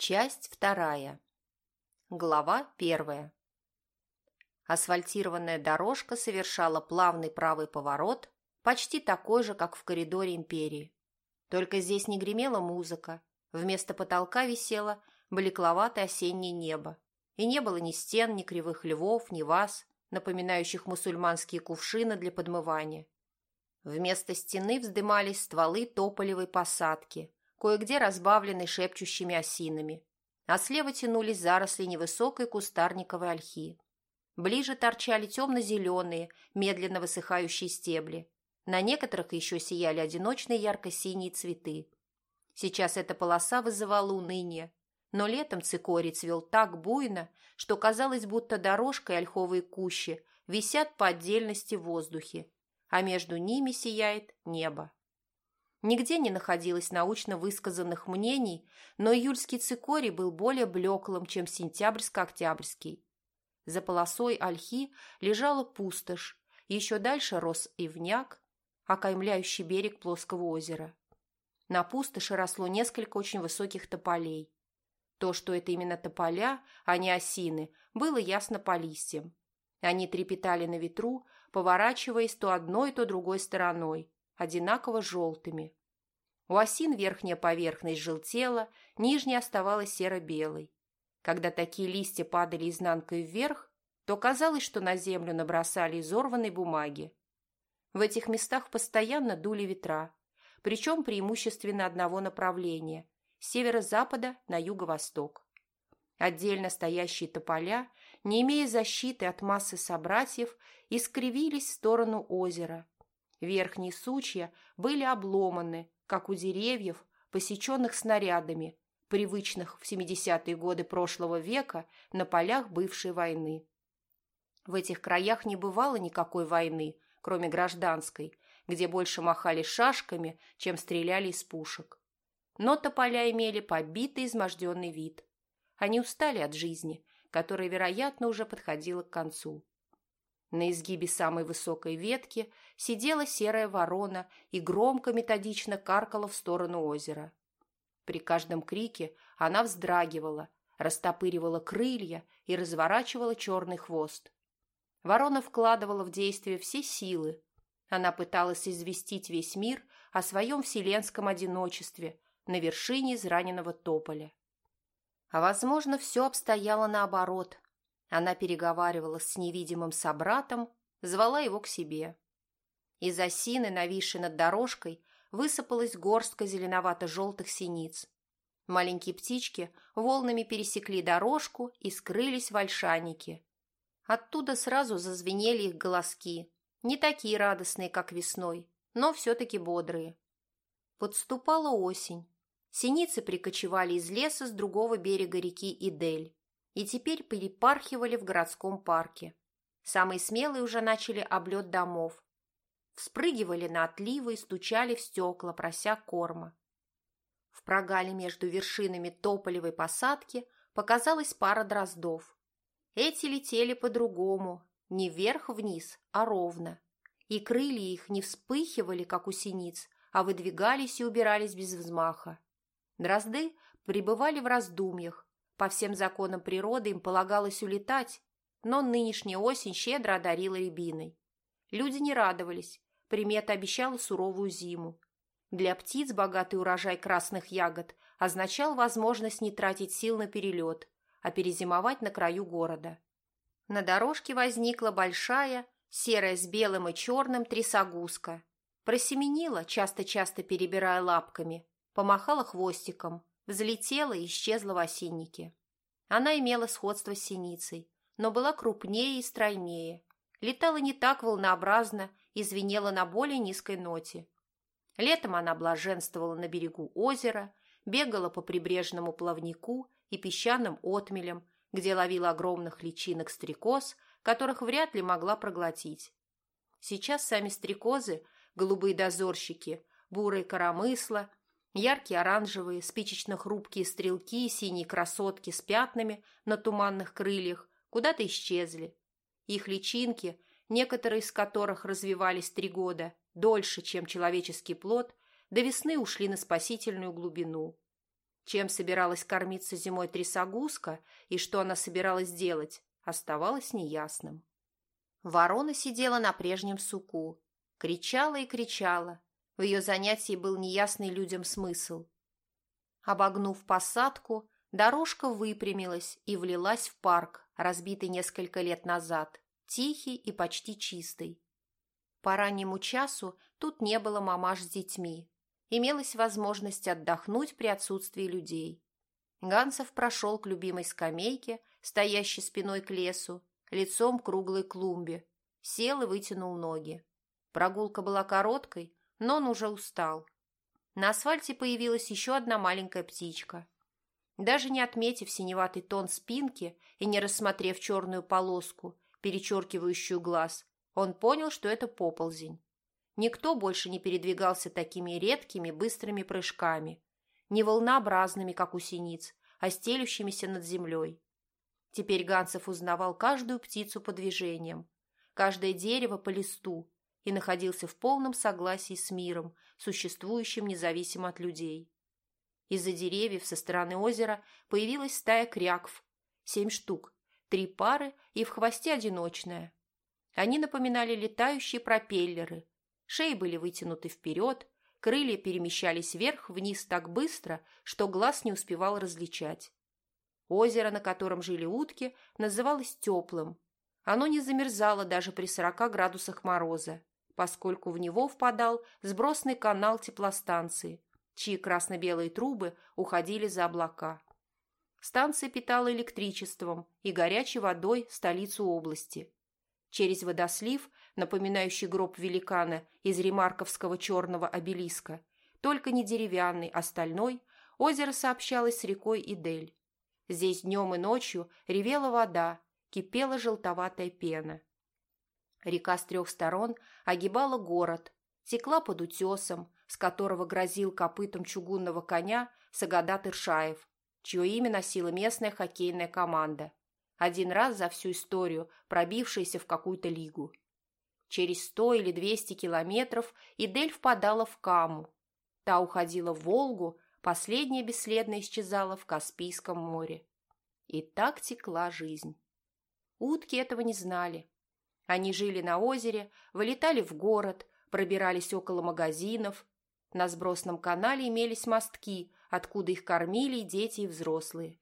Часть вторая. Глава первая. Асфальтированная дорожка совершала плавный правый поворот, почти такой же, как в коридоре империи. Только здесь не гремела музыка, вместо потолка висело блекловатое осеннее небо, и не было ни стен, ни кривых львов, ни ваз, напоминающих мусульманские кувшины для подмывания. Вместо стены вздымались стволы тополевой посадки – кое-где разбавленный шепчущими осинами, а слева тянулись заросли невысокой кустарниковой ольхи. Ближе торчали темно-зеленые, медленно высыхающие стебли. На некоторых еще сияли одиночные ярко-синие цветы. Сейчас эта полоса вызывала уныние, но летом цикорий цвел так буйно, что казалось, будто дорожка и ольховые кущи висят по отдельности в воздухе, а между ними сияет небо. Нигде не находилось научно высказанных мнений, но июльский цикорий был более блеклым, чем сентябрьско-октябрьский. За полосой ольхи лежала пустошь, еще дальше рос ивняк, окаймляющий берег плоского озера. На пустоши росло несколько очень высоких тополей. То, что это именно тополя, а не осины, было ясно по листьям. Они трепетали на ветру, поворачиваясь то одной, то другой стороной, одинаково желтыми. У осин верхняя поверхность желтела, нижняя оставалась серо-белой. Когда такие листья падали изнанкой вверх, то казалось, что на землю набросали изорванной бумаги. В этих местах постоянно дули ветра, причем преимущественно одного направления – с северо-запада на юго-восток. Отдельно стоящие тополя, не имея защиты от массы собратьев, искривились в сторону озера – Верхние сучья были обломаны, как у деревьев, посеченных снарядами, привычных в 70-е годы прошлого века на полях бывшей войны. В этих краях не бывало никакой войны, кроме гражданской, где больше махали шашками, чем стреляли из пушек. Но тополя имели побитый изможденный вид. Они устали от жизни, которая, вероятно, уже подходила к концу. На изгибе самой высокой ветки сидела серая ворона и громко методично каркала в сторону озера. При каждом крике она вздрагивала, растопыривала крылья и разворачивала черный хвост. Ворона вкладывала в действие все силы. Она пыталась известить весь мир о своем вселенском одиночестве на вершине израненного тополя. А, возможно, все обстояло наоборот – она переговаривала с невидимым собратом, звала его к себе. Из осины, нависшей над дорожкой, высыпалась горстка зеленовато-желтых синиц. Маленькие птички волнами пересекли дорожку и скрылись в ольшанике. Оттуда сразу зазвенели их голоски, не такие радостные, как весной, но все-таки бодрые. Подступала осень. Синицы прикочевали из леса с другого берега реки Идель и теперь перепархивали в городском парке. Самые смелые уже начали облет домов. Вспрыгивали на отливы и стучали в стекла, прося корма. В прогале между вершинами тополевой посадки показалась пара дроздов. Эти летели по-другому, не вверх-вниз, а ровно. И крылья их не вспыхивали, как у синиц, а выдвигались и убирались без взмаха. Дрозды пребывали в раздумьях, по всем законам природы им полагалось улетать, но нынешняя осень щедро одарила рябиной. Люди не радовались, примета обещала суровую зиму. Для птиц богатый урожай красных ягод означал возможность не тратить сил на перелет, а перезимовать на краю города. На дорожке возникла большая, серая с белым и черным трясогузка. Просеменила, часто-часто перебирая лапками, помахала хвостиком, взлетела и исчезла в осиннике. Она имела сходство с синицей, но была крупнее и стройнее, летала не так волнообразно и звенела на более низкой ноте. Летом она блаженствовала на берегу озера, бегала по прибрежному плавнику и песчаным отмелям, где ловила огромных личинок стрекоз, которых вряд ли могла проглотить. Сейчас сами стрекозы, голубые дозорщики, бурые коромысла Яркие оранжевые, спичечно-хрупкие стрелки синие красотки с пятнами на туманных крыльях куда-то исчезли. Их личинки, некоторые из которых развивались три года, дольше, чем человеческий плод, до весны ушли на спасительную глубину. Чем собиралась кормиться зимой трясогузка и что она собиралась делать, оставалось неясным. Ворона сидела на прежнем суку, кричала и кричала. В ее занятии был неясный людям смысл. Обогнув посадку, дорожка выпрямилась и влилась в парк, разбитый несколько лет назад, тихий и почти чистый. По раннему часу тут не было мамаш с детьми. Имелась возможность отдохнуть при отсутствии людей. Гансов прошел к любимой скамейке, стоящей спиной к лесу, лицом к круглой клумбе, сел и вытянул ноги. Прогулка была короткой, но он уже устал. На асфальте появилась еще одна маленькая птичка. Даже не отметив синеватый тон спинки и не рассмотрев черную полоску, перечеркивающую глаз, он понял, что это поползень. Никто больше не передвигался такими редкими быстрыми прыжками, не волнообразными, как у синиц, а стелющимися над землей. Теперь Ганцев узнавал каждую птицу по движениям, каждое дерево по листу и находился в полном согласии с миром, существующим независимо от людей. Из-за деревьев со стороны озера появилась стая крякв, семь штук, три пары и в хвосте одиночная. Они напоминали летающие пропеллеры, шеи были вытянуты вперед, крылья перемещались вверх-вниз так быстро, что глаз не успевал различать. Озеро, на котором жили утки, называлось теплым. Оно не замерзало даже при 40 градусах мороза, поскольку в него впадал сбросный канал теплостанции, чьи красно-белые трубы уходили за облака. Станция питала электричеством и горячей водой столицу области. Через водослив, напоминающий гроб великана из ремарковского черного обелиска, только не деревянный, а стальной, озеро сообщалось с рекой Идель. Здесь днем и ночью ревела вода, кипела желтоватая пена. Река с трех сторон огибала город, текла под утесом, с которого грозил копытом чугунного коня Сагадат Иршаев, чье имя носила местная хоккейная команда один раз за всю историю пробившаяся в какую-то лигу. Через сто или двести километров Идель впадала в Каму. Та уходила в Волгу, последняя бесследно исчезала в Каспийском море. И так текла жизнь. Утки этого не знали. Они жили на озере, вылетали в город, пробирались около магазинов. На сбросном канале имелись мостки, откуда их кормили дети, и взрослые.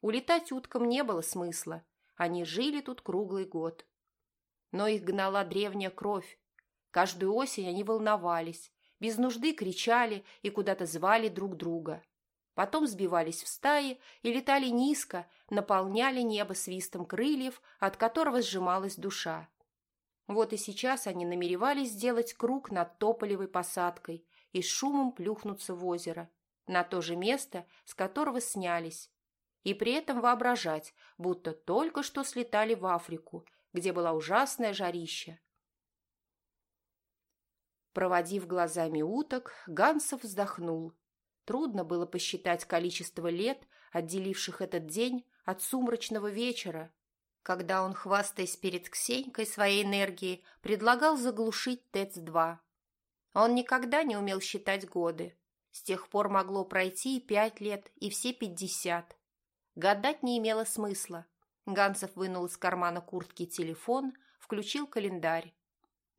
Улетать уткам не было смысла. Они жили тут круглый год. Но их гнала древняя кровь. Каждую осень они волновались, без нужды кричали и куда-то звали друг друга. Потом сбивались в стаи и летали низко, наполняли небо свистом крыльев, от которого сжималась душа. Вот и сейчас они намеревались сделать круг над тополевой посадкой и шумом плюхнуться в озеро, на то же место, с которого снялись, и при этом воображать, будто только что слетали в Африку, где была ужасная жарища. Проводив глазами уток, Гансов вздохнул. Трудно было посчитать количество лет, отделивших этот день от сумрачного вечера, когда он, хвастаясь перед Ксенькой своей энергией, предлагал заглушить ТЭЦ-2. Он никогда не умел считать годы. С тех пор могло пройти и пять лет, и все пятьдесят. Гадать не имело смысла. Гансов вынул из кармана куртки телефон, включил календарь.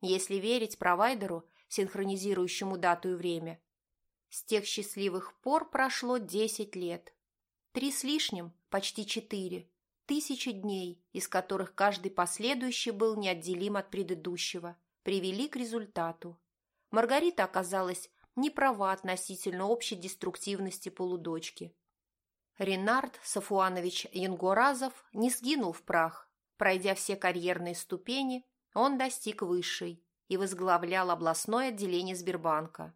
Если верить провайдеру, синхронизирующему дату и время, с тех счастливых пор прошло десять лет. Три с лишним, почти четыре, тысячи дней, из которых каждый последующий был неотделим от предыдущего, привели к результату. Маргарита оказалась не права относительно общей деструктивности полудочки. Ренард Сафуанович Янгоразов не сгинул в прах. Пройдя все карьерные ступени, он достиг высшей и возглавлял областное отделение Сбербанка.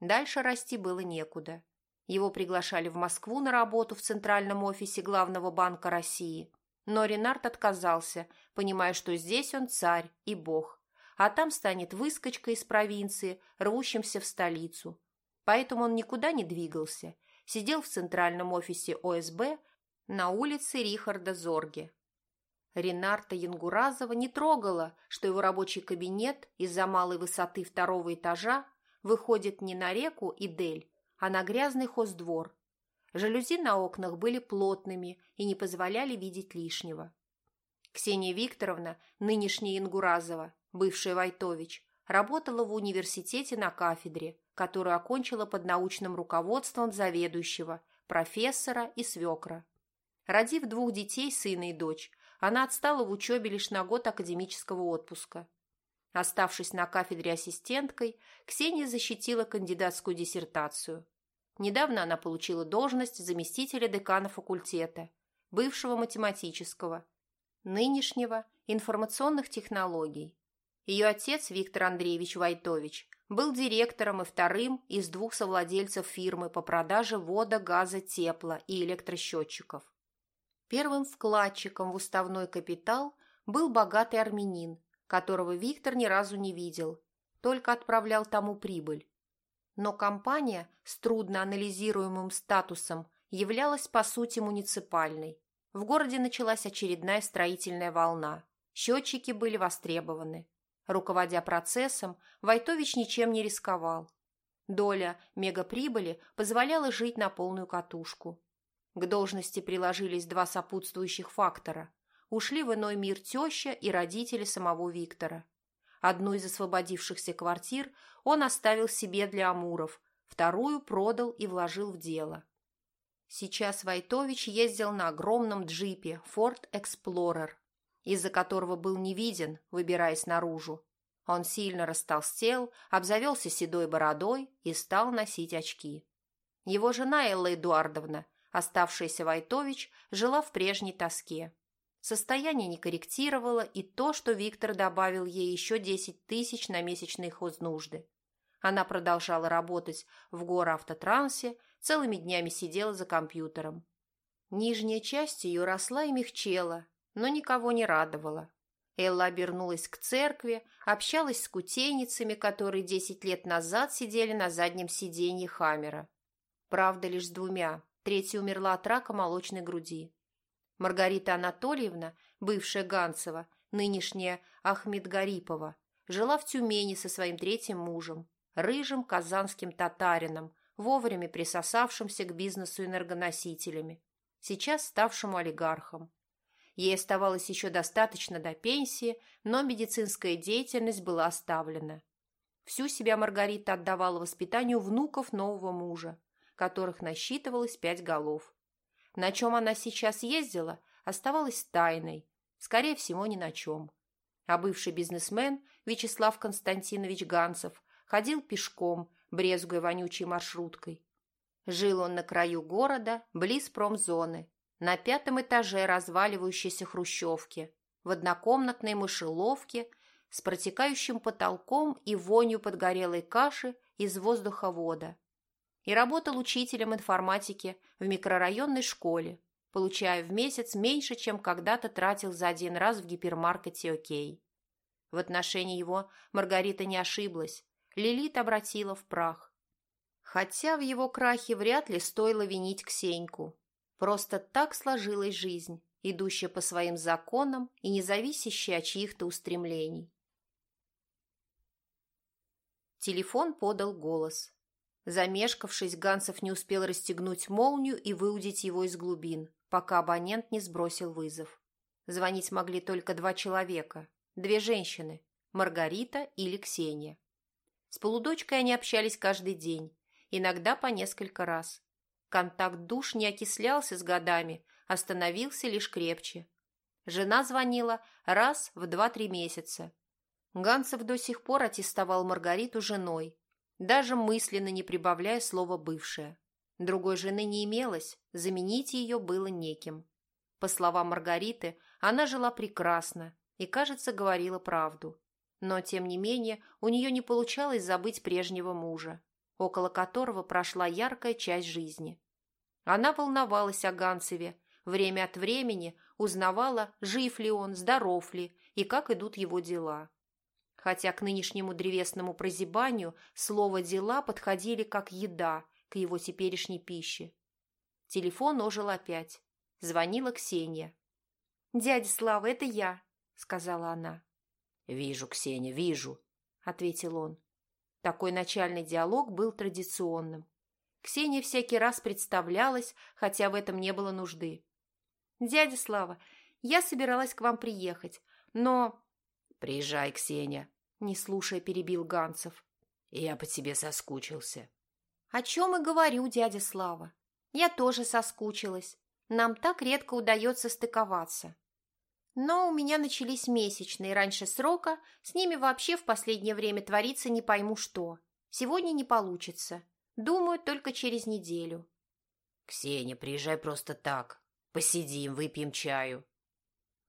Дальше расти было некуда. Его приглашали в Москву на работу в центральном офисе Главного банка России. Но Ренард отказался, понимая, что здесь он царь и бог, а там станет выскочкой из провинции, рвущимся в столицу. Поэтому он никуда не двигался – сидел в центральном офисе ОСБ на улице Рихарда Зорге. Ренарта Янгуразова не трогала, что его рабочий кабинет из-за малой высоты второго этажа выходит не на реку Идель, а на грязный хоздвор. Жалюзи на окнах были плотными и не позволяли видеть лишнего. Ксения Викторовна, нынешняя Ингуразова, бывшая Войтович, работала в университете на кафедре, которую окончила под научным руководством заведующего, профессора и свекра. Родив двух детей, сына и дочь, она отстала в учебе лишь на год академического отпуска. Оставшись на кафедре ассистенткой, Ксения защитила кандидатскую диссертацию. Недавно она получила должность заместителя декана факультета, бывшего математического, нынешнего информационных технологий. Ее отец Виктор Андреевич Войтович был директором и вторым из двух совладельцев фирмы по продаже вода, газа, тепла и электросчетчиков. Первым вкладчиком в уставной капитал был богатый армянин, которого Виктор ни разу не видел, только отправлял тому прибыль. Но компания с трудно анализируемым статусом являлась по сути муниципальной. В городе началась очередная строительная волна. Счетчики были востребованы. Руководя процессом, Войтович ничем не рисковал. Доля мегаприбыли позволяла жить на полную катушку. К должности приложились два сопутствующих фактора. Ушли в иной мир теща и родители самого Виктора. Одну из освободившихся квартир он оставил себе для Амуров, вторую продал и вложил в дело. Сейчас Войтович ездил на огромном джипе Ford Explorer, из-за которого был не виден, выбираясь наружу. Он сильно растолстел, обзавелся седой бородой и стал носить очки. Его жена Элла Эдуардовна – Оставшаяся Войтович жила в прежней тоске. Состояние не корректировало и то, что Виктор добавил ей еще 10 тысяч на месячные хознужды. Она продолжала работать в гороавтотрансе, целыми днями сидела за компьютером. Нижняя часть ее росла и мягчела, но никого не радовала. Элла обернулась к церкви, общалась с кутейницами, которые десять лет назад сидели на заднем сиденье Хаммера. Правда, лишь с двумя. Третья умерла от рака молочной груди. Маргарита Анатольевна, бывшая Ганцева, нынешняя Ахмедгарипова, жила в Тюмени со своим третьим мужем, рыжим казанским татарином, вовремя присосавшимся к бизнесу энергоносителями, сейчас ставшему олигархом. Ей оставалось еще достаточно до пенсии, но медицинская деятельность была оставлена. Всю себя Маргарита отдавала воспитанию внуков нового мужа, которых насчитывалось пять голов. На чем она сейчас ездила, оставалось тайной, скорее всего, ни на чем. А бывший бизнесмен Вячеслав Константинович Ганцев ходил пешком, брезгуя вонючей маршруткой. Жил он на краю города, близ промзоны, на пятом этаже разваливающейся хрущевки, в однокомнатной мышеловке с протекающим потолком и вонью подгорелой каши из воздуховода и работал учителем информатики в микрорайонной школе, получая в месяц меньше, чем когда-то тратил за один раз в гипермаркете «Окей». В отношении его Маргарита не ошиблась, Лилит обратила в прах. Хотя в его крахе вряд ли стоило винить Ксеньку. Просто так сложилась жизнь, идущая по своим законам и не зависящая от чьих-то устремлений. Телефон подал голос. Замешкавшись, Ганцев не успел расстегнуть молнию и выудить его из глубин, пока абонент не сбросил вызов. Звонить могли только два человека, две женщины – Маргарита или Ксения. С полудочкой они общались каждый день, иногда по несколько раз. Контакт душ не окислялся с годами, а становился лишь крепче. Жена звонила раз в два-три месяца. Ганцев до сих пор аттестовал Маргариту женой, даже мысленно не прибавляя слова «бывшая». Другой жены не имелось, заменить ее было неким. По словам Маргариты, она жила прекрасно и, кажется, говорила правду. Но, тем не менее, у нее не получалось забыть прежнего мужа, около которого прошла яркая часть жизни. Она волновалась о Ганцеве, время от времени узнавала, жив ли он, здоров ли и как идут его дела хотя к нынешнему древесному прозябанию слово «дела» подходили как еда к его теперешней пище. Телефон ожил опять. Звонила Ксения. «Дядя Слава, это я», — сказала она. «Вижу, Ксения, вижу», — ответил он. Такой начальный диалог был традиционным. Ксения всякий раз представлялась, хотя в этом не было нужды. «Дядя Слава, я собиралась к вам приехать, но...» «Приезжай, Ксения», — не слушая, перебил Ганцев. «Я по тебе соскучился». «О чем и говорю, дядя Слава. Я тоже соскучилась. Нам так редко удается стыковаться. Но у меня начались месячные раньше срока, с ними вообще в последнее время творится не пойму что. Сегодня не получится. Думаю, только через неделю. Ксения, приезжай просто так. Посидим, выпьем чаю.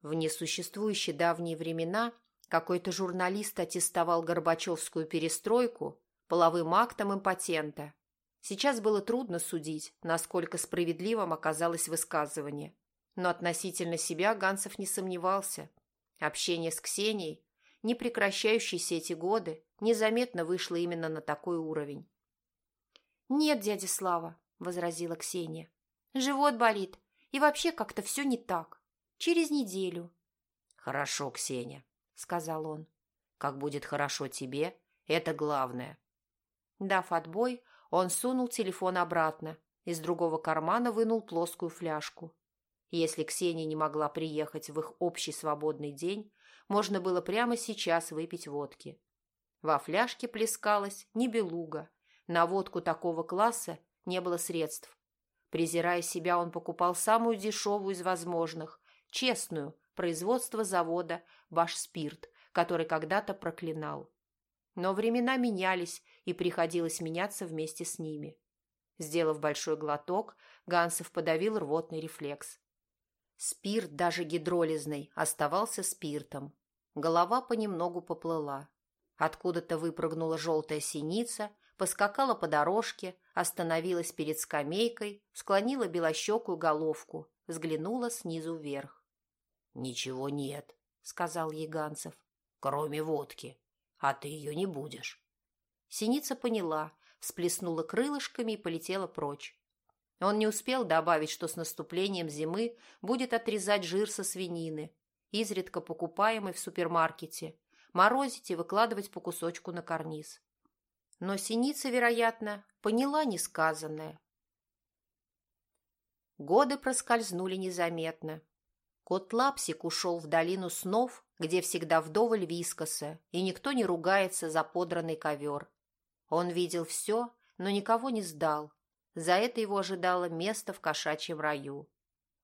В несуществующие давние времена какой-то журналист аттестовал Горбачевскую перестройку половым актом импотента. Сейчас было трудно судить, насколько справедливым оказалось высказывание. Но относительно себя Ганцев не сомневался. Общение с Ксенией, не прекращающееся эти годы, незаметно вышло именно на такой уровень. «Нет, дядя Слава», — возразила Ксения. «Живот болит, и вообще как-то все не так. Через неделю». «Хорошо, Ксения», — сказал он. «Как будет хорошо тебе, это главное». Дав отбой, он сунул телефон обратно, из другого кармана вынул плоскую фляжку. Если Ксения не могла приехать в их общий свободный день, можно было прямо сейчас выпить водки. Во фляжке плескалась не белуга. На водку такого класса не было средств. Презирая себя, он покупал самую дешевую из возможных, честную, производство завода «Башспирт», который когда-то проклинал. Но времена менялись, и приходилось меняться вместе с ними. Сделав большой глоток, Гансов подавил рвотный рефлекс. Спирт, даже гидролизный, оставался спиртом. Голова понемногу поплыла. Откуда-то выпрыгнула желтая синица, поскакала по дорожке, остановилась перед скамейкой, склонила белощекую головку, взглянула снизу вверх. «Ничего нет», — сказал ей Ганцев, — «кроме водки а ты ее не будешь». Синица поняла, всплеснула крылышками и полетела прочь. Он не успел добавить, что с наступлением зимы будет отрезать жир со свинины, изредка покупаемый в супермаркете, морозить и выкладывать по кусочку на карниз. Но синица, вероятно, поняла несказанное. Годы проскользнули незаметно. Кот Лапсик ушел в долину снов, где всегда вдоволь вискоса, и никто не ругается за подранный ковер. Он видел все, но никого не сдал. За это его ожидало место в кошачьем раю.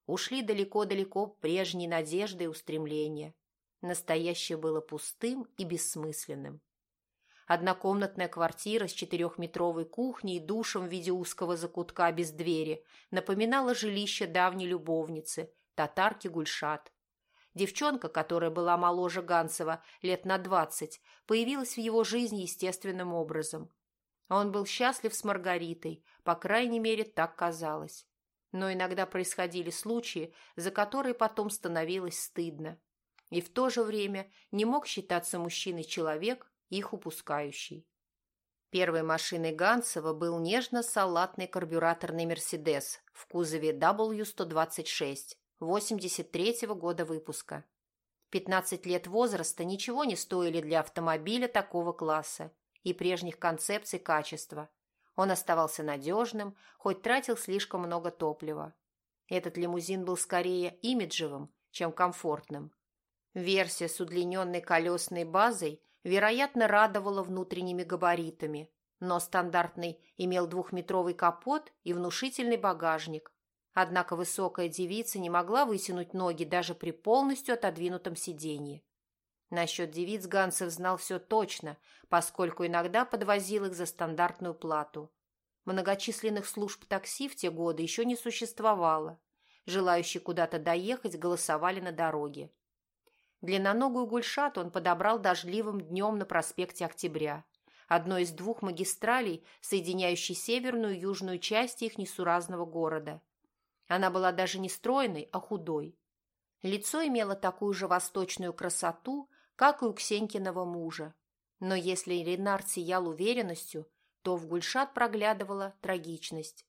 Ушли далеко-далеко прежние надежды и устремления. Настоящее было пустым и бессмысленным. Однокомнатная квартира с четырехметровой кухней и душем в виде узкого закутка без двери напоминала жилище давней любовницы, татарки Гульшат. Девчонка, которая была моложе Ганцева лет на двадцать, появилась в его жизни естественным образом. Он был счастлив с Маргаритой, по крайней мере, так казалось. Но иногда происходили случаи, за которые потом становилось стыдно. И в то же время не мог считаться мужчиной человек, их упускающий. Первой машиной Ганцева был нежно-салатный карбюраторный «Мерседес» в кузове W126 83-го года выпуска. 15 лет возраста ничего не стоили для автомобиля такого класса и прежних концепций качества. Он оставался надежным, хоть тратил слишком много топлива. Этот лимузин был скорее имиджевым, чем комфортным. Версия с удлиненной колесной базой, вероятно, радовала внутренними габаритами, но стандартный имел двухметровый капот и внушительный багажник, Однако высокая девица не могла вытянуть ноги даже при полностью отодвинутом сиденье. Насчет девиц Ганцев знал все точно, поскольку иногда подвозил их за стандартную плату. Многочисленных служб такси в те годы еще не существовало. Желающие куда-то доехать голосовали на дороге. Длинноногую гульшат он подобрал дождливым днем на проспекте Октября, одной из двух магистралей, соединяющей северную и южную части их несуразного города – она была даже не стройной, а худой. Лицо имело такую же восточную красоту, как и у Ксенькиного мужа. Но если Ренард сиял уверенностью, то в Гульшат проглядывала трагичность.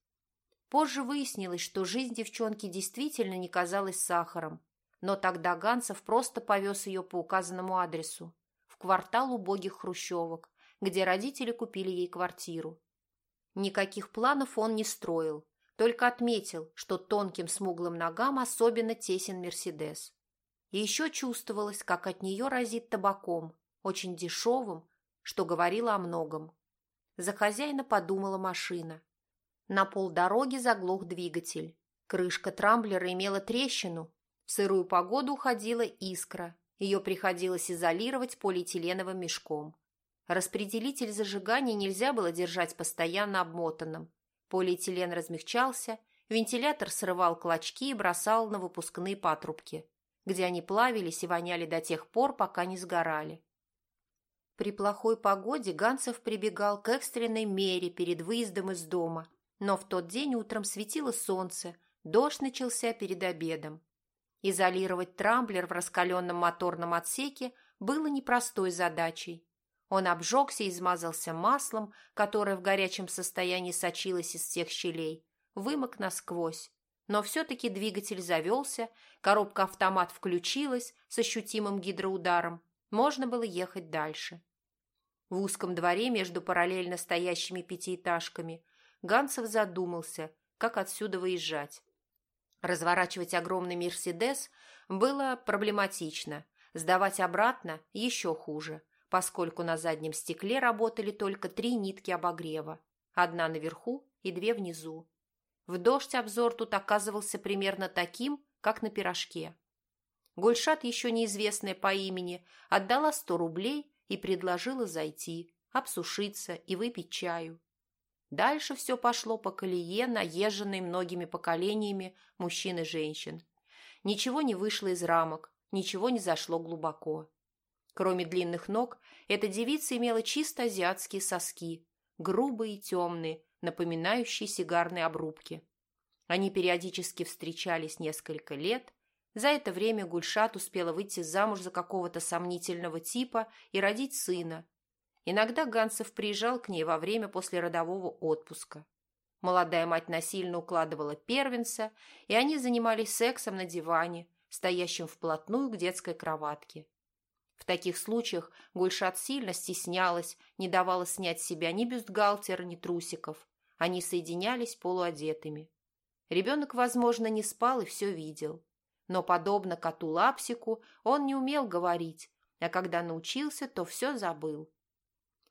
Позже выяснилось, что жизнь девчонки действительно не казалась сахаром, но тогда Ганцев просто повез ее по указанному адресу, в квартал убогих хрущевок, где родители купили ей квартиру. Никаких планов он не строил, только отметил, что тонким смуглым ногам особенно тесен Мерседес. И еще чувствовалось, как от нее разит табаком, очень дешевым, что говорило о многом. За хозяина подумала машина. На полдороги заглох двигатель. Крышка трамблера имела трещину. В сырую погоду уходила искра. Ее приходилось изолировать полиэтиленовым мешком. Распределитель зажигания нельзя было держать постоянно обмотанным. Полиэтилен размягчался, вентилятор срывал клочки и бросал на выпускные патрубки, где они плавились и воняли до тех пор, пока не сгорали. При плохой погоде Ганцев прибегал к экстренной мере перед выездом из дома, но в тот день утром светило солнце, дождь начался перед обедом. Изолировать трамблер в раскаленном моторном отсеке было непростой задачей. Он обжегся и измазался маслом, которое в горячем состоянии сочилось из всех щелей, вымок насквозь. Но все-таки двигатель завелся, коробка-автомат включилась с ощутимым гидроударом. Можно было ехать дальше. В узком дворе между параллельно стоящими пятиэтажками Ганцев задумался, как отсюда выезжать. Разворачивать огромный «Мерседес» было проблематично, сдавать обратно еще хуже – поскольку на заднем стекле работали только три нитки обогрева, одна наверху и две внизу. В дождь обзор тут оказывался примерно таким, как на пирожке. Гульшат, еще неизвестная по имени, отдала сто рублей и предложила зайти, обсушиться и выпить чаю. Дальше все пошло по колее, наезженной многими поколениями мужчин и женщин. Ничего не вышло из рамок, ничего не зашло глубоко. Кроме длинных ног, эта девица имела чисто азиатские соски, грубые и темные, напоминающие сигарные обрубки. Они периодически встречались несколько лет. За это время Гульшат успела выйти замуж за какого-то сомнительного типа и родить сына. Иногда Ганцев приезжал к ней во время послеродового отпуска. Молодая мать насильно укладывала первенца, и они занимались сексом на диване, стоящем вплотную к детской кроватке. В таких случаях Гульшат сильно стеснялась, не давала снять с себя ни бюстгальтера, ни трусиков. Они соединялись полуодетыми. Ребенок, возможно, не спал и все видел. Но, подобно коту Лапсику, он не умел говорить, а когда научился, то все забыл.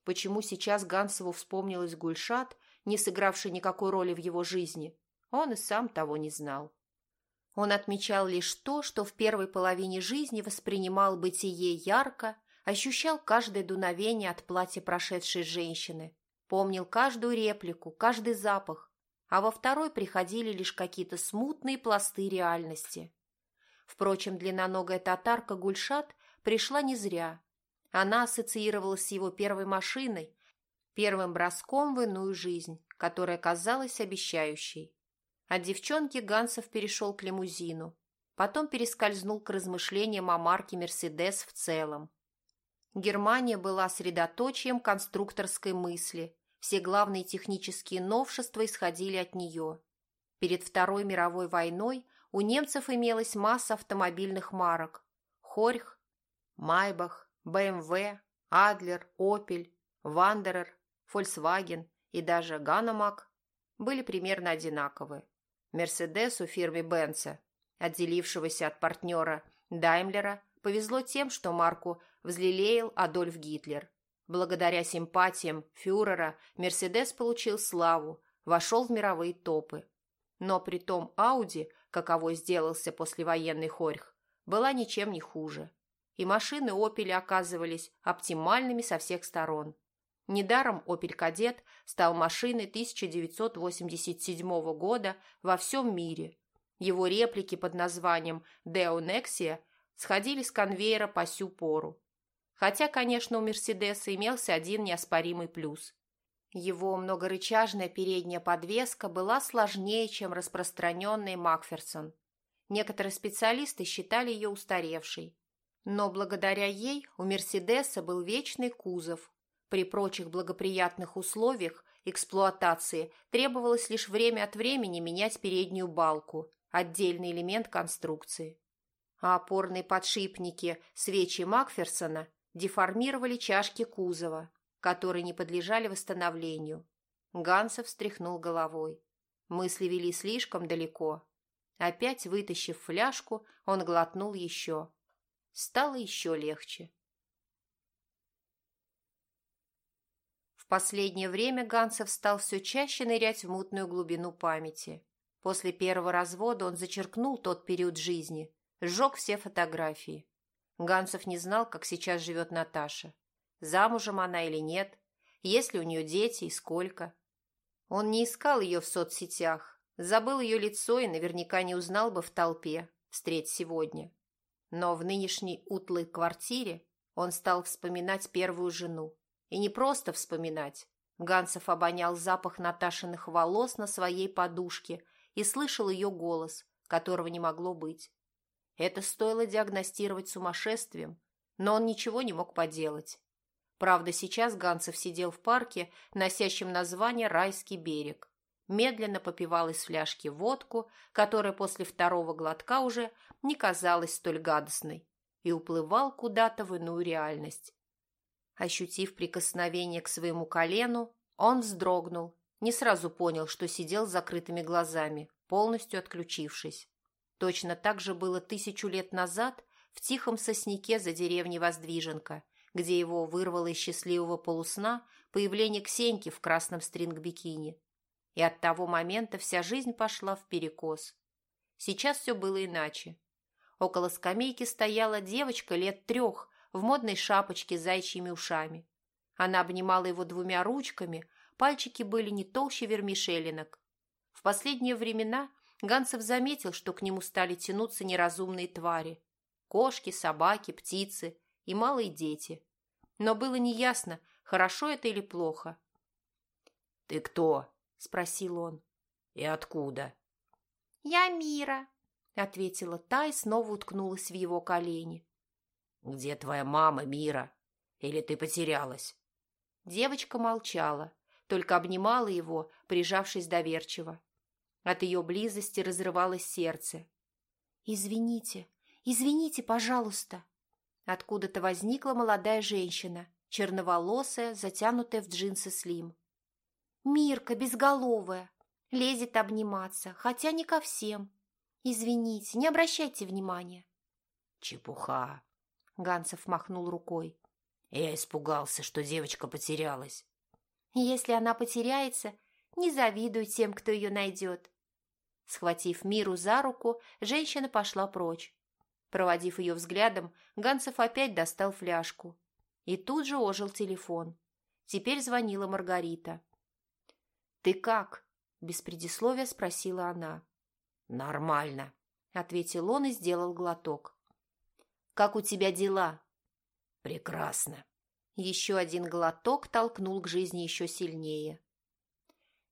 Почему сейчас Гансову вспомнилась Гульшат, не сыгравший никакой роли в его жизни, он и сам того не знал. Он отмечал лишь то, что в первой половине жизни воспринимал бытие ярко, ощущал каждое дуновение от платья прошедшей женщины, помнил каждую реплику, каждый запах, а во второй приходили лишь какие-то смутные пласты реальности. Впрочем, длинноногая татарка Гульшат пришла не зря. Она ассоциировалась с его первой машиной, первым броском в иную жизнь, которая казалась обещающей. От девчонки Гансов перешел к лимузину. Потом перескользнул к размышлениям о марке «Мерседес» в целом. Германия была средоточием конструкторской мысли. Все главные технические новшества исходили от нее. Перед Второй мировой войной у немцев имелась масса автомобильных марок. Хорьх, Майбах, БМВ, Адлер, Опель, Вандерер, Фольксваген и даже Ганомаг были примерно одинаковы. Мерседесу фирме Бенца, отделившегося от партнера Даймлера, повезло тем, что марку взлелеял Адольф Гитлер. Благодаря симпатиям фюрера Мерседес получил славу, вошел в мировые топы. Но при том Ауди, каковой сделался послевоенный хорьх, была ничем не хуже. И машины Опеля оказывались оптимальными со всех сторон. Недаром «Опель Кадет» стал машиной 1987 года во всем мире. Его реплики под названием «Део Нексия» сходили с конвейера по сю пору. Хотя, конечно, у «Мерседеса» имелся один неоспоримый плюс. Его многорычажная передняя подвеска была сложнее, чем распространенный Макферсон. Некоторые специалисты считали ее устаревшей. Но благодаря ей у «Мерседеса» был вечный кузов, при прочих благоприятных условиях эксплуатации требовалось лишь время от времени менять переднюю балку, отдельный элемент конструкции. А опорные подшипники свечи Макферсона деформировали чашки кузова, которые не подлежали восстановлению. Гансов встряхнул головой. Мысли вели слишком далеко. Опять вытащив фляжку, он глотнул еще. Стало еще легче. В последнее время Гансов стал все чаще нырять в мутную глубину памяти. После первого развода он зачеркнул тот период жизни, сжег все фотографии. Гансов не знал, как сейчас живет Наташа. Замужем она или нет, есть ли у нее дети и сколько. Он не искал ее в соцсетях, забыл ее лицо и наверняка не узнал бы в толпе, встреть сегодня. Но в нынешней утлой квартире он стал вспоминать первую жену. И не просто вспоминать. Гансов обонял запах Наташиных волос на своей подушке и слышал ее голос, которого не могло быть. Это стоило диагностировать сумасшествием, но он ничего не мог поделать. Правда, сейчас Ганцев сидел в парке, носящем название «Райский берег». Медленно попивал из фляжки водку, которая после второго глотка уже не казалась столь гадостной, и уплывал куда-то в иную реальность. Ощутив прикосновение к своему колену, он вздрогнул, не сразу понял, что сидел с закрытыми глазами, полностью отключившись. Точно так же было тысячу лет назад в тихом сосняке за деревней Воздвиженка, где его вырвало из счастливого полусна появление Ксеньки в красном стринг-бикини. И от того момента вся жизнь пошла вперекос. Сейчас все было иначе. Около скамейки стояла девочка лет трех в модной шапочке с зайчьими ушами. Она обнимала его двумя ручками, пальчики были не толще вермишелинок. В последние времена Ганцев заметил, что к нему стали тянуться неразумные твари. Кошки, собаки, птицы и малые дети. Но было неясно, хорошо это или плохо. «Ты кто?» – спросил он. «И откуда?» «Я Мира», – ответила та и снова уткнулась в его колени. «Где твоя мама, Мира? Или ты потерялась?» Девочка молчала, только обнимала его, прижавшись доверчиво. От ее близости разрывалось сердце. «Извините, извините, пожалуйста!» Откуда-то возникла молодая женщина, черноволосая, затянутая в джинсы слим. «Мирка, безголовая, лезет обниматься, хотя не ко всем. Извините, не обращайте внимания». «Чепуха!» Ганцев махнул рукой. Я испугался, что девочка потерялась. Если она потеряется, не завидуй тем, кто ее найдет. Схватив Миру за руку, женщина пошла прочь. Проводив ее взглядом, Ганцев опять достал фляжку. И тут же ожил телефон. Теперь звонила Маргарита. «Ты как?» – без предисловия спросила она. «Нормально», – ответил он и сделал глоток. Как у тебя дела?» «Прекрасно». Еще один глоток толкнул к жизни еще сильнее.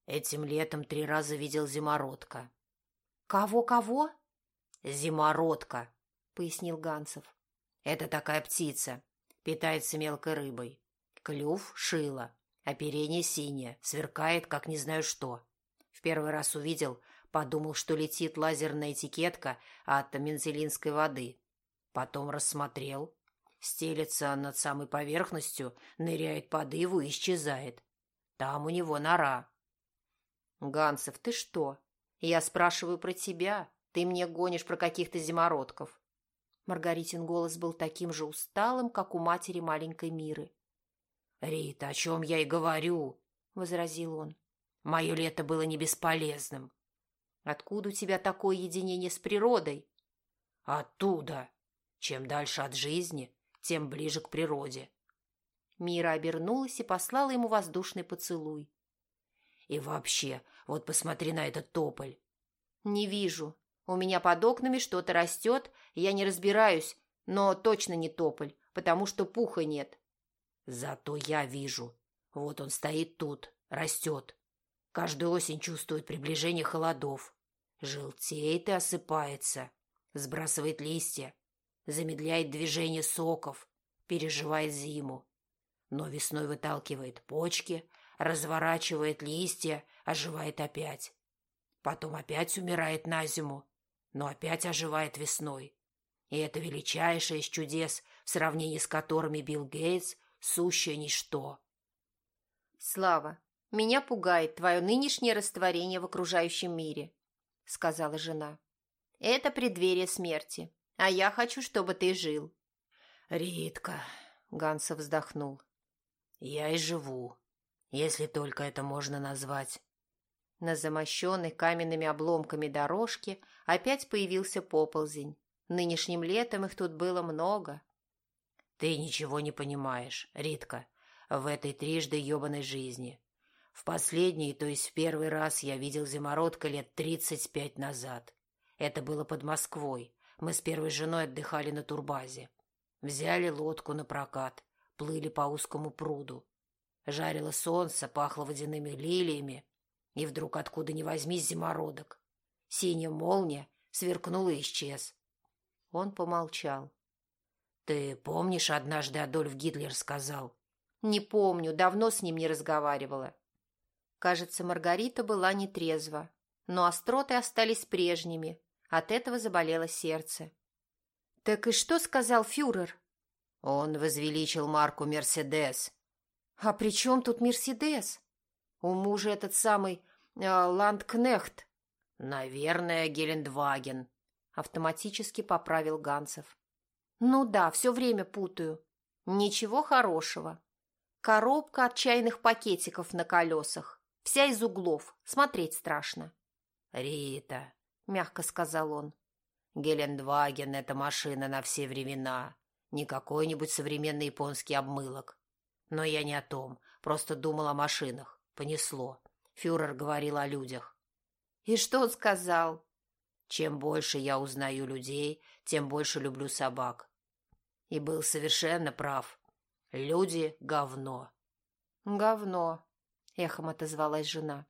Этим летом три раза видел зимородка. «Кого-кого?» «Зимородка», — пояснил Ганцев. «Это такая птица. Питается мелкой рыбой. Клюв — шило, оперение синее, сверкает, как не знаю что. В первый раз увидел, подумал, что летит лазерная этикетка от мензелинской воды. Потом рассмотрел. Стелется над самой поверхностью, ныряет под иву и исчезает. Там у него нора. «Ганцев, ты что? Я спрашиваю про тебя. Ты мне гонишь про каких-то зимородков». Маргаритин голос был таким же усталым, как у матери маленькой Миры. «Рита, о чем я и говорю», — возразил он. «Мое лето было не бесполезным». «Откуда у тебя такое единение с природой?» «Оттуда. Чем дальше от жизни, тем ближе к природе. Мира обернулась и послала ему воздушный поцелуй. И вообще, вот посмотри на этот тополь. Не вижу. У меня под окнами что-то растет, я не разбираюсь, но точно не тополь, потому что пуха нет. Зато я вижу. Вот он стоит тут, растет. Каждую осень чувствует приближение холодов. Желтеет и осыпается. Сбрасывает листья замедляет движение соков, переживает зиму. Но весной выталкивает почки, разворачивает листья, оживает опять. Потом опять умирает на зиму, но опять оживает весной. И это величайшее из чудес, в сравнении с которыми Билл Гейтс – сущее ничто. Слава, меня пугает твое нынешнее растворение в окружающем мире», — сказала жена. «Это преддверие смерти, а я хочу, чтобы ты жил». «Ритка», — Гансов вздохнул, — «я и живу, если только это можно назвать». На замощенной каменными обломками дорожке опять появился поползень. Нынешним летом их тут было много. «Ты ничего не понимаешь, Ритка, в этой трижды ебаной жизни. В последний, то есть в первый раз, я видел зимородка лет тридцать пять назад. Это было под Москвой. Мы с первой женой отдыхали на турбазе. Взяли лодку на прокат, плыли по узкому пруду. Жарило солнце, пахло водяными лилиями, и вдруг откуда ни возьмись зимородок. Синяя молния сверкнула и исчез. Он помолчал. «Ты помнишь, однажды Адольф Гитлер сказал?» «Не помню, давно с ним не разговаривала». Кажется, Маргарита была нетрезва, но остроты остались прежними. От этого заболело сердце. «Так и что сказал фюрер?» «Он возвеличил марку «Мерседес». «А при чем тут «Мерседес»? У мужа этот самый э, «Ландкнехт». «Наверное, Гелендваген», — автоматически поправил Ганцев. «Ну да, все время путаю. Ничего хорошего. Коробка от чайных пакетиков на колесах. Вся из углов. Смотреть страшно. «Рита», — мягко сказал он. «Гелендваген — это машина на все времена. Не какой-нибудь современный японский обмылок. Но я не о том. Просто думал о машинах. Понесло. Фюрер говорил о людях». «И что он сказал?» «Чем больше я узнаю людей, тем больше люблю собак». И был совершенно прав. Люди — говно. «Говно», — эхом отозвалась жена.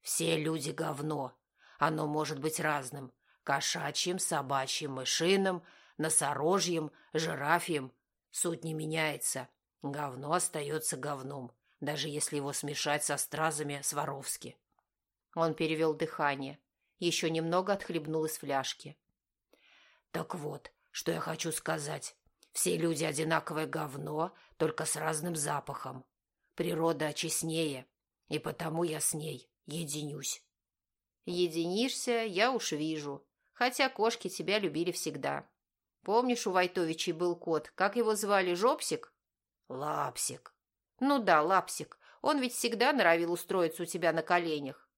«Все люди — говно. Оно может быть разным. Кошачьим, собачьим, мышиным, носорожьим, жирафьем. Суть не меняется. Говно остается говном, даже если его смешать со стразами Сваровски». Он перевел дыхание. Еще немного отхлебнул из фляжки. «Так вот, что я хочу сказать. Все люди одинаковое говно, только с разным запахом. Природа честнее, и потому я с ней единюсь. Единишься, я уж вижу. Хотя кошки тебя любили всегда. Помнишь, у Войтовичей был кот, как его звали, Жопсик? Лапсик. Ну да, Лапсик. Он ведь всегда норовил устроиться у тебя на коленях.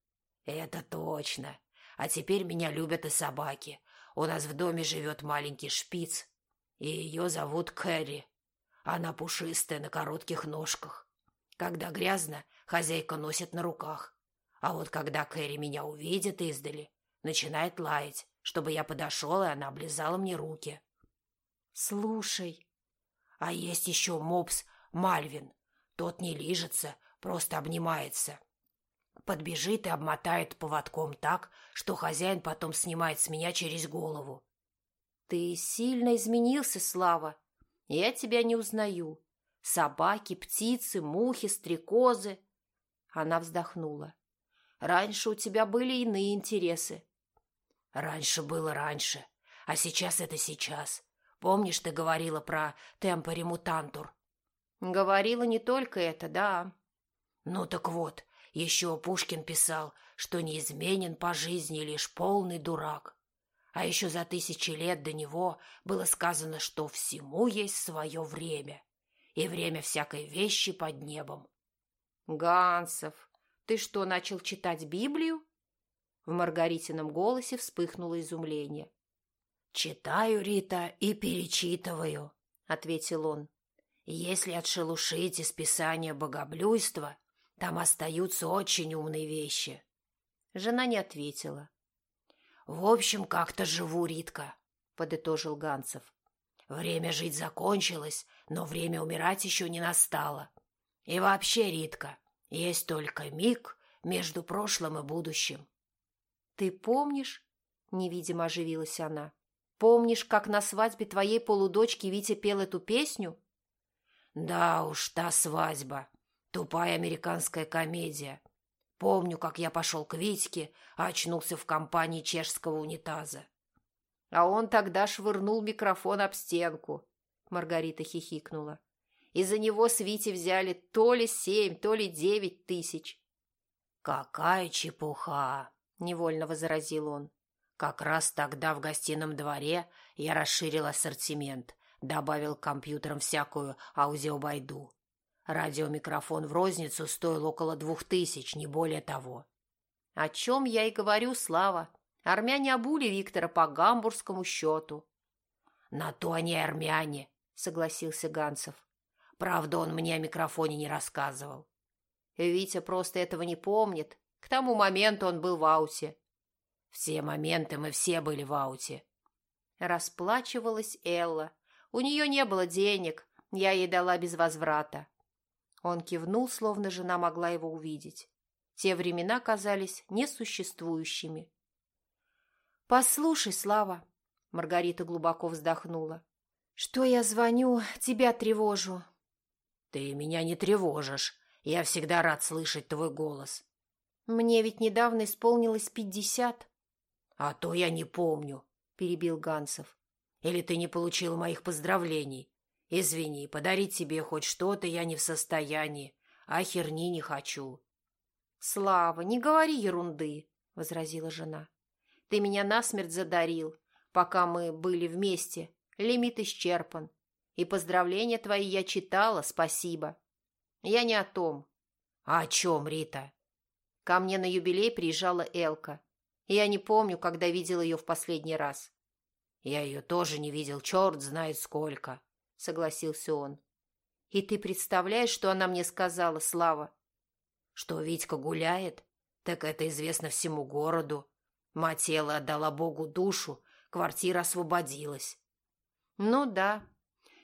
Это точно. А теперь меня любят и собаки. У нас в доме живет маленький шпиц, и ее зовут Кэрри. Она пушистая на коротких ножках. Когда грязно, хозяйка носит на руках. А вот когда Кэрри меня увидит издали, начинает лаять, чтобы я подошел, и она облизала мне руки. «Слушай, а есть еще мопс Мальвин. Тот не лижется, просто обнимается. Подбежит и обмотает поводком так, что хозяин потом снимает с меня через голову. «Ты сильно изменился, Слава. Я тебя не узнаю. Собаки, птицы, мухи, стрекозы. Она вздохнула. Раньше у тебя были иные интересы. Раньше было раньше, а сейчас это сейчас. Помнишь, ты говорила про темпори мутантур? Говорила не только это, да. Ну так вот, еще Пушкин писал, что неизменен по жизни лишь полный дурак. А еще за тысячи лет до него было сказано, что всему есть свое время и время всякой вещи под небом. Гансов, ты что, начал читать Библию? В Маргаритином голосе вспыхнуло изумление. «Читаю, Рита, и перечитываю», — ответил он. «Если отшелушить из Писания богоблюйства, там остаются очень умные вещи». Жена не ответила. «В общем, как-то живу, Ритка», — подытожил Ганцев. Время жить закончилось, но время умирать еще не настало. И вообще, Ритка, есть только миг между прошлым и будущим. Ты помнишь, невидимо оживилась она, помнишь, как на свадьбе твоей полудочки Витя пел эту песню? Да уж, та свадьба. Тупая американская комедия. Помню, как я пошел к Витьке, а очнулся в компании чешского унитаза. А он тогда швырнул микрофон об стенку. Маргарита хихикнула. Из-за него с Вити взяли то ли семь, то ли девять тысяч. «Какая чепуха!» – невольно возразил он. «Как раз тогда в гостином дворе я расширил ассортимент, добавил к компьютерам всякую аудиобайду. Радиомикрофон в розницу стоил около двух тысяч, не более того». «О чем я и говорю, Слава. Армяне обули Виктора по гамбургскому счету». «На то они армяне», – согласился Ганцев. «Правда, он мне о микрофоне не рассказывал. Витя просто этого не помнит. К тому моменту он был в ауте. Все моменты мы все были в ауте. Расплачивалась Элла. У нее не было денег, я ей дала без возврата. Он кивнул, словно жена могла его увидеть. Те времена казались несуществующими. «Послушай, Слава», — Маргарита глубоко вздохнула, — «что я звоню, тебя тревожу». «Ты меня не тревожишь», я всегда рад слышать твой голос. Мне ведь недавно исполнилось пятьдесят. А то я не помню, перебил Гансов. Или ты не получил моих поздравлений? Извини, подарить тебе хоть что-то я не в состоянии, а херни не хочу. Слава, не говори ерунды, возразила жена. Ты меня насмерть задарил, пока мы были вместе. Лимит исчерпан. И поздравления твои я читала, спасибо. Я не о том. А о чем, Рита? Ко мне на юбилей приезжала Элка. Я не помню, когда видел ее в последний раз. Я ее тоже не видел, черт знает сколько, согласился он. И ты представляешь, что она мне сказала, Слава? Что Витька гуляет? Так это известно всему городу. Мать Эллы отдала Богу душу, квартира освободилась. Ну да.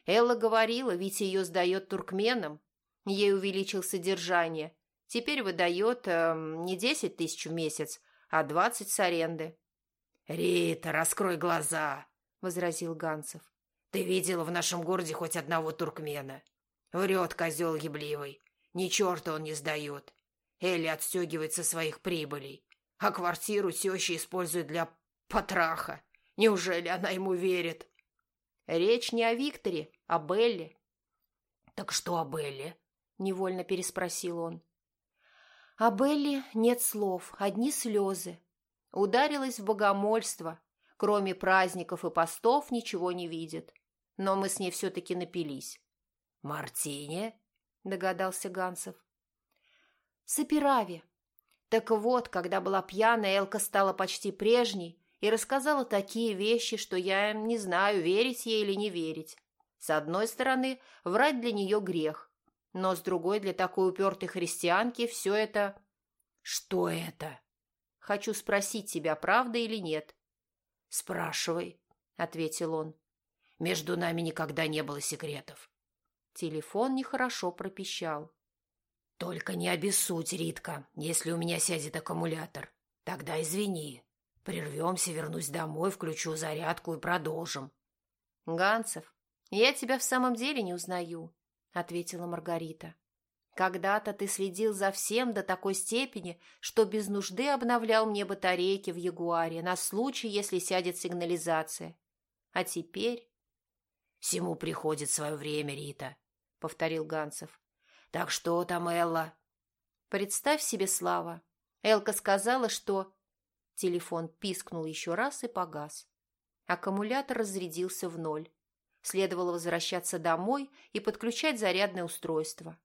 Элла говорила, Витя ее сдает туркменам, Ей увеличил содержание. Теперь выдает э, не десять тысяч в месяц, а двадцать с аренды. «Рита, раскрой глаза!» – возразил Ганцев. «Ты видела в нашем городе хоть одного туркмена? Врет козел ебливый. Ни черта он не сдает. Элли отстегивает со своих прибылей. А квартиру теща использует для потраха. Неужели она ему верит?» «Речь не о Викторе, а Белле». «Так что о Белле?» – невольно переспросил он. А Белли нет слов, одни слезы. Ударилась в богомольство. Кроме праздников и постов ничего не видит. Но мы с ней все-таки напились. «Мартине?» – догадался Гансов. «Сапирави. Так вот, когда была пьяная, Элка стала почти прежней и рассказала такие вещи, что я не знаю, верить ей или не верить. С одной стороны, врать для нее грех, но с другой, для такой упертой христианки все это... Что это? Хочу спросить тебя, правда или нет? Спрашивай, ответил он. Между нами никогда не было секретов. Телефон нехорошо пропищал. Только не обессудь, Ритка, если у меня сядет аккумулятор. Тогда извини. Прервемся, вернусь домой, включу зарядку и продолжим. Ганцев, я тебя в самом деле не узнаю. — ответила Маргарита. «Когда-то ты следил за всем до такой степени, что без нужды обновлял мне батарейки в Ягуаре на случай, если сядет сигнализация. А теперь...» «Всему приходит свое время, Рита», — повторил Ганцев. «Так что там Элла?» «Представь себе, Слава. Элка сказала, что...» Телефон пискнул еще раз и погас. Аккумулятор разрядился в ноль. Следовало возвращаться домой и подключать зарядное устройство.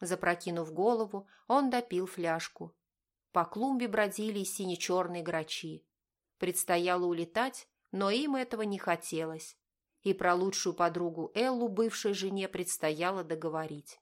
Запрокинув голову, он допил фляжку. По клумбе бродили сине-черные грачи. Предстояло улетать, но им этого не хотелось. И про лучшую подругу Эллу, бывшей жене, предстояло договорить.